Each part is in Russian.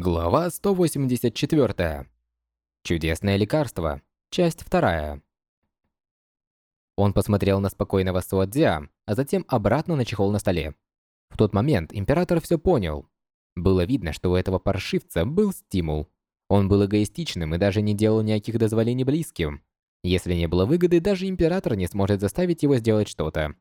Глава 184. Чудесное лекарство. Часть вторая. Он посмотрел на спокойного Суадзя, а затем обратно на чехол на столе. В тот момент император все понял. Было видно, что у этого паршивца был стимул. Он был эгоистичным и даже не делал никаких дозволений близким. Если не было выгоды, даже император не сможет заставить его сделать что-то.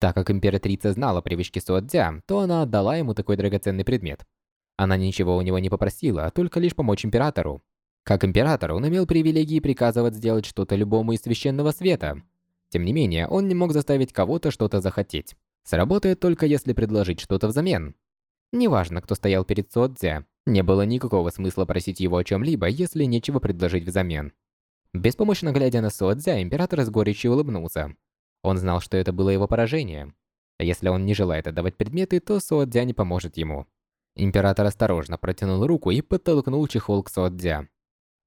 Так как императрица знала привычки Суадзя, то она отдала ему такой драгоценный предмет – она ничего у него не попросила, а только лишь помочь императору. Как император, он имел привилегии приказывать сделать что-то любому из священного света. Тем не менее, он не мог заставить кого-то что-то захотеть. Сработает только если предложить что-то взамен. Неважно, кто стоял перед Содзе, не было никакого смысла просить его о чем-либо, если нечего предложить взамен. Беспомощно глядя на Содзе, император с горечью улыбнулся. Он знал, что это было его поражение. Если он не желает отдавать предметы, то Содзе не поможет ему. Император осторожно протянул руку и подтолкнул чехол к Содзя.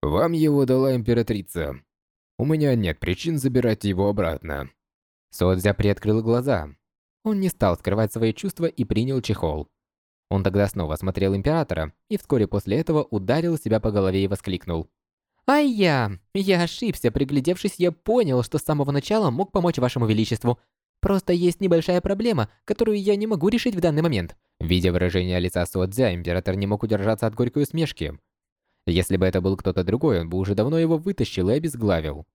«Вам его дала императрица. У меня нет причин забирать его обратно». Содзя приоткрыл глаза. Он не стал скрывать свои чувства и принял чехол. Он тогда снова смотрел императора и вскоре после этого ударил себя по голове и воскликнул. «Ай я! Я ошибся, приглядевшись, я понял, что с самого начала мог помочь вашему величеству. Просто есть небольшая проблема, которую я не могу решить в данный момент. Видя выражение лица Суодзя, император не мог удержаться от горькой усмешки. Если бы это был кто-то другой, он бы уже давно его вытащил и обезглавил.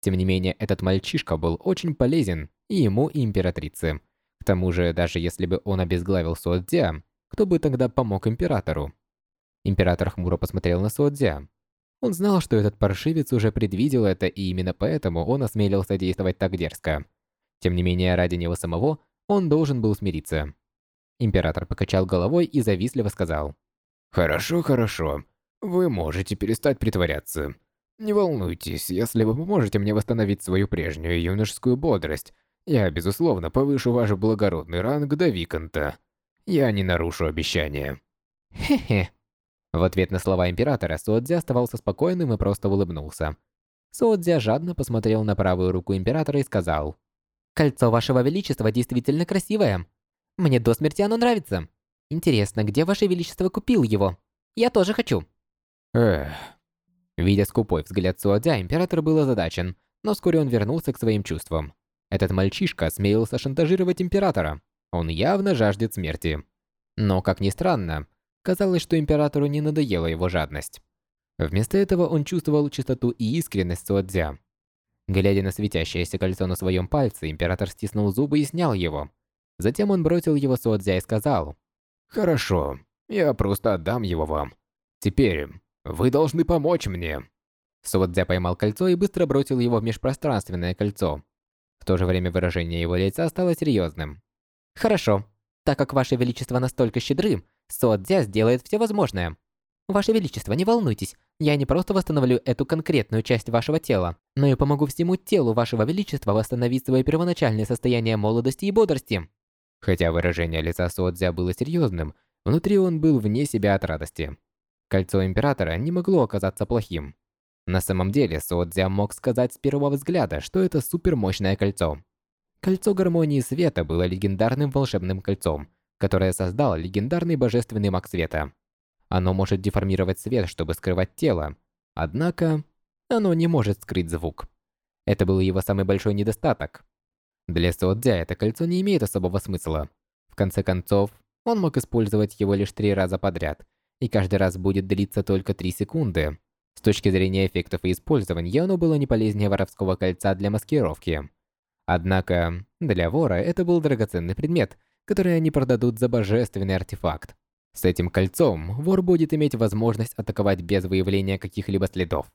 Тем не менее, этот мальчишка был очень полезен и ему, и императрице. К тому же, даже если бы он обезглавил Суодзя, кто бы тогда помог императору? Император хмуро посмотрел на Суодзя. Он знал, что этот паршивец уже предвидел это, и именно поэтому он осмелился действовать так дерзко. Тем не менее, ради него самого он должен был смириться. Император покачал головой и завистливо сказал. «Хорошо, хорошо. Вы можете перестать притворяться. Не волнуйтесь, если вы поможете мне восстановить свою прежнюю юношескую бодрость, я, безусловно, повышу ваш благородный ранг до Виконта. Я не нарушу обещания». «Хе-хе». В ответ на слова императора Суодзя оставался спокойным и просто улыбнулся. Суодзя жадно посмотрел на правую руку императора и сказал. «Кольцо вашего величества действительно красивое. Мне до смерти оно нравится. Интересно, где Ваше Величество купил его? Я тоже хочу. Эх. Видя скупой взгляд Суадзя, император был озадачен, но вскоре он вернулся к своим чувствам. Этот мальчишка смеялся шантажировать императора. Он явно жаждет смерти. Но, как ни странно, казалось, что императору не надоела его жадность. Вместо этого он чувствовал чистоту и искренность Суадзя. Глядя на светящееся кольцо на своем пальце, император стиснул зубы и снял его. Затем он бросил его Суодзя и сказал, «Хорошо, я просто отдам его вам. Теперь вы должны помочь мне». Суодзя поймал кольцо и быстро бросил его в межпространственное кольцо. В то же время выражение его лица стало серьезным. «Хорошо. Так как Ваше Величество настолько щедры, Суодзя сделает все возможное. Ваше Величество, не волнуйтесь, я не просто восстановлю эту конкретную часть вашего тела, но и помогу всему телу Вашего Величества восстановить свое первоначальное состояние молодости и бодрости. Хотя выражение лица Суодзя было серьезным, внутри он был вне себя от радости. Кольцо Императора не могло оказаться плохим. На самом деле, Суодзя мог сказать с первого взгляда, что это супермощное кольцо. Кольцо Гармонии Света было легендарным волшебным кольцом, которое создал легендарный божественный маг света. Оно может деформировать свет, чтобы скрывать тело, однако оно не может скрыть звук. Это был его самый большой недостаток. Для Суодзя это кольцо не имеет особого смысла. В конце концов, он мог использовать его лишь три раза подряд, и каждый раз будет длиться только 3 секунды. С точки зрения эффектов и использования, оно было не полезнее воровского кольца для маскировки. Однако, для вора это был драгоценный предмет, который они продадут за божественный артефакт. С этим кольцом вор будет иметь возможность атаковать без выявления каких-либо следов.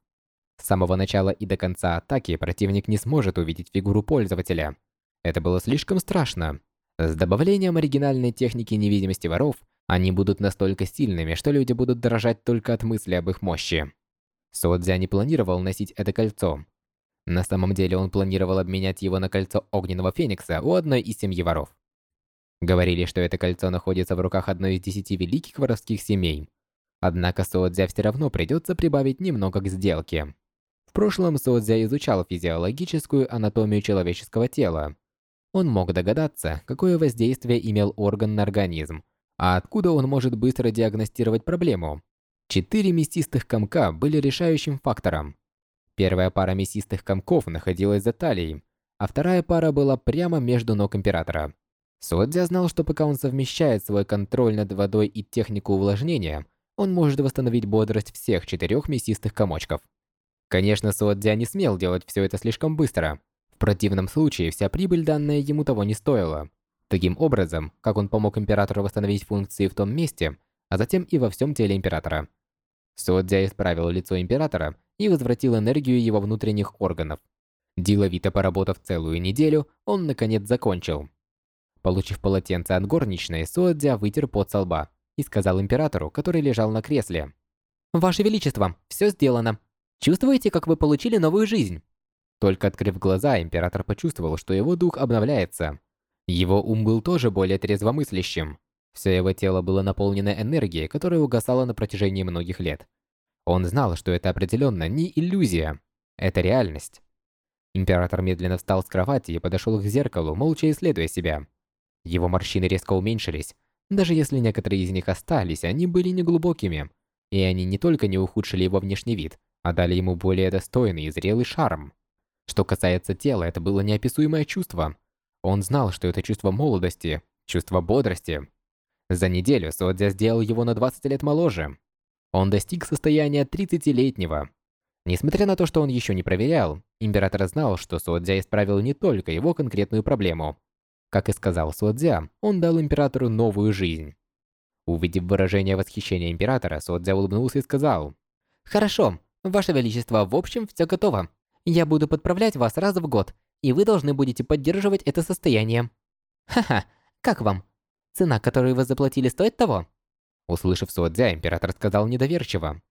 С самого начала и до конца атаки противник не сможет увидеть фигуру пользователя – это было слишком страшно. С добавлением оригинальной техники невидимости воров, они будут настолько сильными, что люди будут дрожать только от мысли об их мощи. Содзя не планировал носить это кольцо. На самом деле он планировал обменять его на кольцо Огненного Феникса у одной из семьи воров. Говорили, что это кольцо находится в руках одной из десяти великих воровских семей. Однако Содзя все равно придется прибавить немного к сделке. В прошлом Содзя изучал физиологическую анатомию человеческого тела он мог догадаться, какое воздействие имел орган на организм, а откуда он может быстро диагностировать проблему. Четыре мясистых комка были решающим фактором. Первая пара мясистых комков находилась за талией, а вторая пара была прямо между ног Императора. Суодзя знал, что пока он совмещает свой контроль над водой и технику увлажнения, он может восстановить бодрость всех четырех мясистых комочков. Конечно, Суодзя не смел делать все это слишком быстро. Противном случае вся прибыль, данная ему, того не стоила. Таким образом, как он помог Императору восстановить функции в том месте, а затем и во всем теле Императора. Суодзя исправил лицо Императора и возвратил энергию его внутренних органов. Деловито поработав целую неделю, он наконец закончил. Получив полотенце от горничной, Суодзя вытер пот со лба и сказал императору, который лежал на кресле. «Ваше Величество, все сделано. Чувствуете, как вы получили новую жизнь?» Только открыв глаза, император почувствовал, что его дух обновляется. Его ум был тоже более трезвомыслящим. Все его тело было наполнено энергией, которая угасала на протяжении многих лет. Он знал, что это определенно не иллюзия, это реальность. Император медленно встал с кровати и подошел к зеркалу, молча исследуя себя. Его морщины резко уменьшились. Даже если некоторые из них остались, они были неглубокими. И они не только не ухудшили его внешний вид, а дали ему более достойный и зрелый шарм. Что касается тела, это было неописуемое чувство. Он знал, что это чувство молодости, чувство бодрости. За неделю Содзя сделал его на 20 лет моложе. Он достиг состояния 30-летнего. Несмотря на то, что он еще не проверял, император знал, что Содзя исправил не только его конкретную проблему, как и сказал Суодзя, он дал императору новую жизнь. Увидев выражение восхищения императора, Суодзя улыбнулся и сказал, «Хорошо, Ваше Величество, в общем, все готово. Я буду подправлять вас раз в год, и вы должны будете поддерживать это состояние». «Ха-ха, как вам? Цена, которую вы заплатили, стоит того?» Услышав Суодзя, император сказал недоверчиво.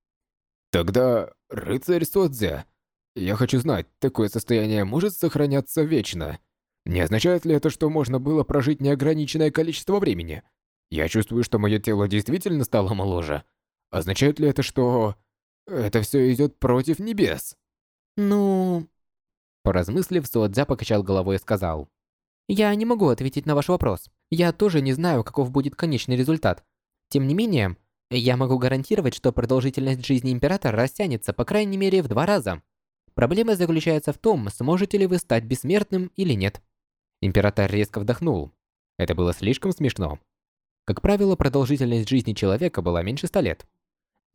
«Тогда, рыцарь Суодзя, я хочу знать, такое состояние может сохраняться вечно?» Не означает ли это, что можно было прожить неограниченное количество времени? Я чувствую, что мое тело действительно стало моложе. Означает ли это, что... Это все идет против небес? Ну... Поразмыслив, Суадзя покачал головой и сказал. Я не могу ответить на ваш вопрос. Я тоже не знаю, каков будет конечный результат. Тем не менее, я могу гарантировать, что продолжительность жизни Императора растянется по крайней мере в два раза. Проблема заключается в том, сможете ли вы стать бессмертным или нет. Император резко вдохнул. Это было слишком смешно. Как правило, продолжительность жизни человека была меньше ста лет.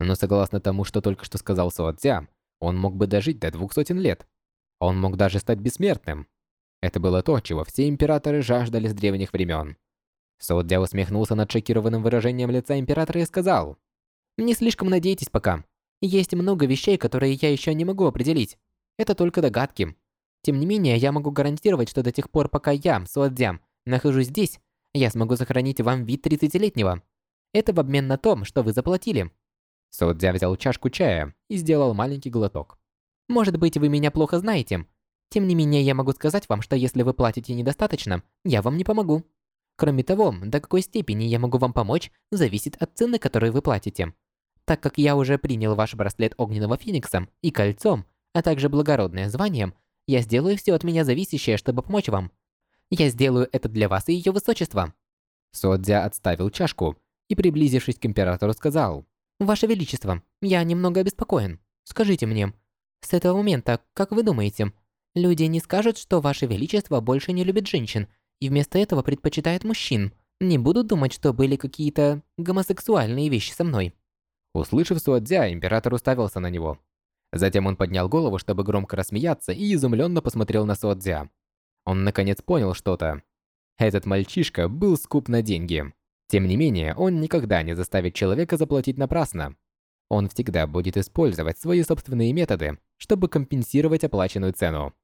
Но согласно тому, что только что сказал Суадзя, он мог бы дожить до двух сотен лет. Он мог даже стать бессмертным. Это было то, чего все императоры жаждали с древних времен. Суадзя усмехнулся над шокированным выражением лица императора и сказал, «Не слишком надейтесь пока. Есть много вещей, которые я еще не могу определить. Это только догадки. Тем не менее, я могу гарантировать, что до тех пор, пока я, Суадзям, нахожусь здесь, я смогу сохранить вам вид 30-летнего. Это в обмен на том, что вы заплатили. Суадзя взял чашку чая и сделал маленький глоток. Может быть, вы меня плохо знаете. Тем не менее, я могу сказать вам, что если вы платите недостаточно, я вам не помогу. Кроме того, до какой степени я могу вам помочь, зависит от цены, которую вы платите. Так как я уже принял ваш браслет Огненного Феникса и кольцом, а также благородное звание, я сделаю все от меня зависящее, чтобы помочь вам. Я сделаю это для вас и ее высочества». Содзя отставил чашку и, приблизившись к императору, сказал. «Ваше Величество, я немного обеспокоен. Скажите мне, с этого момента, как вы думаете, люди не скажут, что Ваше Величество больше не любит женщин и вместо этого предпочитает мужчин? Не будут думать, что были какие-то гомосексуальные вещи со мной?» Услышав Суадзя, император уставился на него. Затем он поднял голову, чтобы громко рассмеяться, и изумленно посмотрел на Суодзя. Он наконец понял что-то. Этот мальчишка был скуп на деньги. Тем не менее, он никогда не заставит человека заплатить напрасно. Он всегда будет использовать свои собственные методы, чтобы компенсировать оплаченную цену.